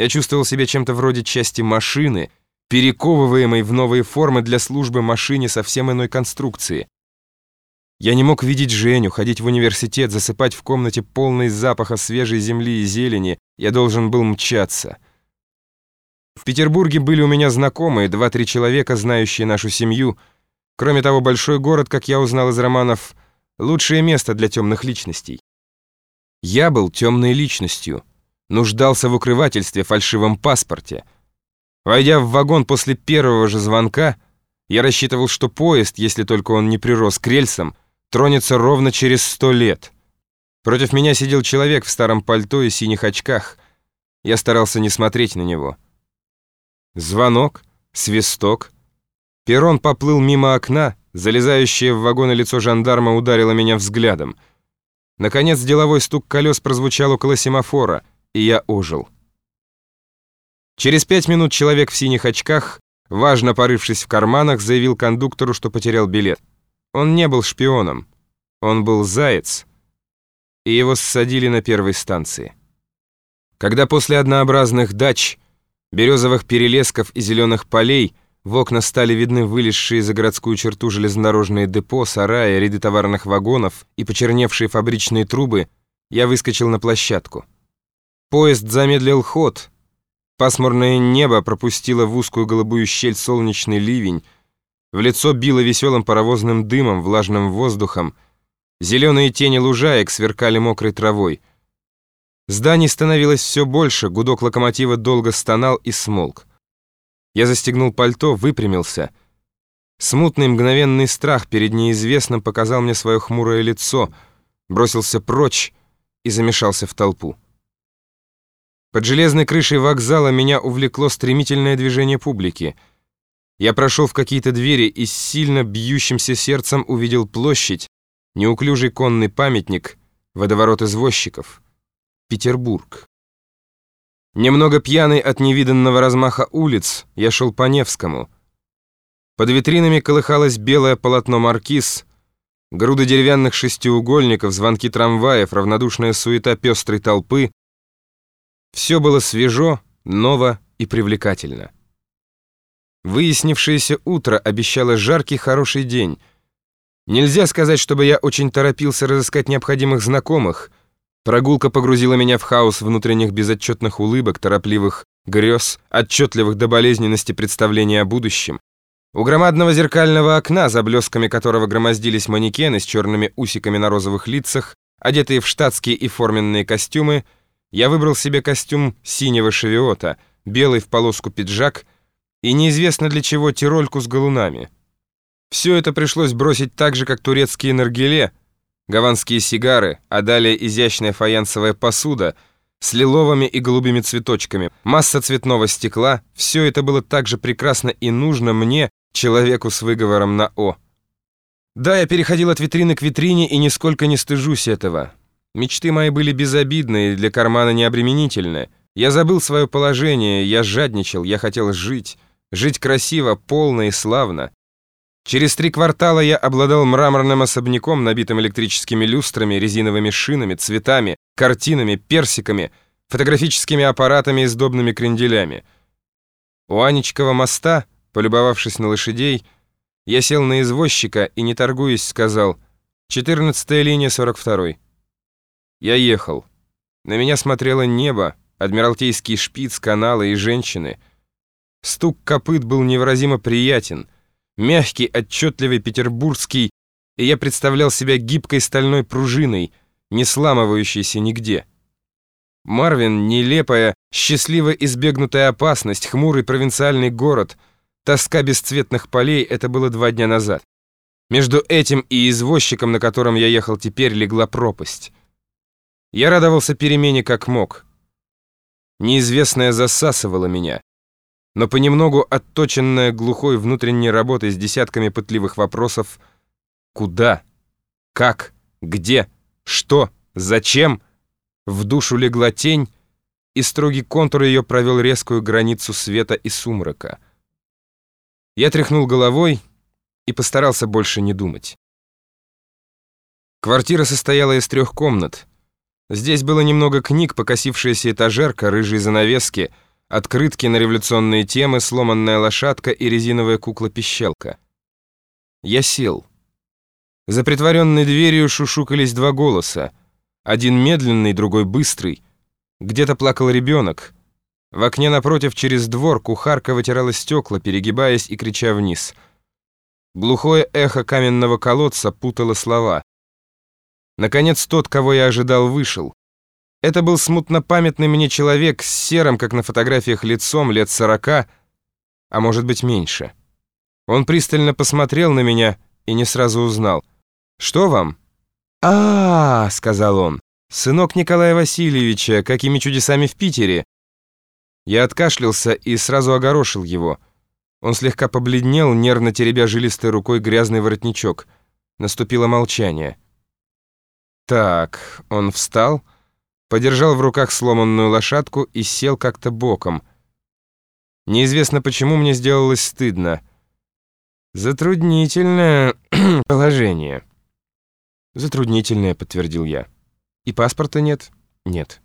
Я чувствовал себя чем-то вроде части машины, перековываемой в новые формы для службы машине совсем иной конструкции. Я не мог видеть Женю, ходить в университет, засыпать в комнате полной запаха свежей земли и зелени. Я должен был мчаться. В Петербурге были у меня знакомые, два-три человека, знающие нашу семью. Кроме того, большой город, как я узнал из романов, лучшее место для темных личностей. Я был темной личностью, нуждался в укрывательстве, фальшивом паспорте. Войдя в вагон после первого же звонка, я рассчитывал, что поезд, если только он не прирос к рельсам, тронется ровно через сто лет. Против меня сидел человек в старом пальто и синих очках. Я старался не смотреть на него. Звонок, свисток. Перрон поплыл мимо окна, залезающее в вагоны лицо жандарма ударило меня взглядом. Наконец деловой стук колес прозвучал около семафора, и я ожил. Через пять минут человек в синих очках, важно порывшись в карманах, заявил кондуктору, что потерял билет. Он не был шпионом, он был заяц, и его ссадили на первой станции. Когда после однообразных дач березовых перелесков и зеленых полей в окна стали видны вылезшие за городскую черту железнодорожные депо, сараи, ряды товарных вагонов и почерневшие фабричные трубы, я выскочил на площадку. Поезд замедлил ход. Пасмурное небо пропустило в узкую голубую щель солнечный ливень, в лицо било веселым паровозным дымом, влажным воздухом, зеленые тени лужаек сверкали мокрой травой — Зданий становилось все больше, гудок локомотива долго стонал и смолк. Я застегнул пальто, выпрямился. Смутный мгновенный страх перед неизвестным показал мне свое хмурое лицо, бросился прочь и замешался в толпу. Под железной крышей вокзала меня увлекло стремительное движение публики. Я прошел в какие-то двери и с сильно бьющимся сердцем увидел площадь, неуклюжий конный памятник, водоворот извозчиков — Петербург. Немного пьяный от невиданного размаха улиц, я шел по Невскому. Под витринами колыхалось белое полотно маркиз, груды деревянных шестиугольников, звонки трамваев, равнодушная суета пестрой толпы. Все было свежо, ново и привлекательно. Выяснившееся утро обещало жаркий хороший день. Нельзя сказать, чтобы я очень торопился разыскать необходимых знакомых — Прогулка погрузила меня в хаос внутренних безотчетных улыбок, торопливых грез, отчетливых до болезненности представления о будущем. У громадного зеркального окна, за блесками которого громоздились манекены с черными усиками на розовых лицах, одетые в штатские и форменные костюмы, я выбрал себе костюм синего шевиота, белый в полоску пиджак и неизвестно для чего тирольку с галунами. Все это пришлось бросить так же, как турецкие наргиле, гаванские сигары, а далее изящная фаянсовая посуда с лиловыми и голубыми цветочками, масса цветного стекла, все это было так же прекрасно и нужно мне, человеку с выговором на «о». Да, я переходил от витрины к витрине и нисколько не стыжусь этого. Мечты мои были безобидные и для кармана необременительные. Я забыл свое положение, я жадничал, я хотел жить. Жить красиво, полно и славно. Через три квартала я обладал мраморным особняком, набитым электрическими люстрами, резиновыми шинами, цветами, картинами, персиками, фотографическими аппаратами и сдобными кренделями. У Анечкова моста, полюбовавшись на лошадей, я сел на извозчика и, не торгуясь, сказал «14-я линия 42-й». Я ехал. На меня смотрело небо, адмиралтейский шпиц, каналы и женщины. Стук копыт был невыразимо приятен — мягкий, отчетливый, петербургский, и я представлял себя гибкой стальной пружиной, не сламывающейся нигде. Марвин — нелепая, счастливо избегнутая опасность, хмурый провинциальный город, тоска бесцветных полей — это было два дня назад. Между этим и извозчиком, на котором я ехал теперь, легла пропасть. Я радовался перемене как мог. Неизвестное засасывало меня но понемногу отточенная глухой внутренней работой с десятками пытливых вопросов «Куда? Как? Где? Что? Зачем?» В душу легла тень, и строгий контур ее провел резкую границу света и сумрака. Я тряхнул головой и постарался больше не думать. Квартира состояла из трех комнат. Здесь было немного книг, покосившаяся этажерка, рыжие занавески — открытки на революционные темы, сломанная лошадка и резиновая кукла-пищалка. Я сел. За притворенной дверью шушукались два голоса. Один медленный, другой быстрый. Где-то плакал ребенок. В окне напротив через двор кухарка вытирала стекла, перегибаясь и крича вниз. Глухое эхо каменного колодца путало слова. Наконец тот, кого я ожидал, вышел. Это был смутно памятный мне человек с серым, как на фотографиях, лицом лет сорока, а может быть меньше. Он пристально посмотрел на меня и не сразу узнал. «Что вам?» а, -а, -а сказал он. «Сынок Николая Васильевича, какими чудесами в Питере!» Я откашлялся и сразу огорошил его. Он слегка побледнел, нервно теребя жилистой рукой грязный воротничок. Наступило молчание. Так, он встал, подержал в руках сломанную лошадку и сел как-то боком. Неизвестно почему мне сделалось стыдно. Затруднительное положение. Затруднительное, подтвердил я. И паспорта нет? Нет.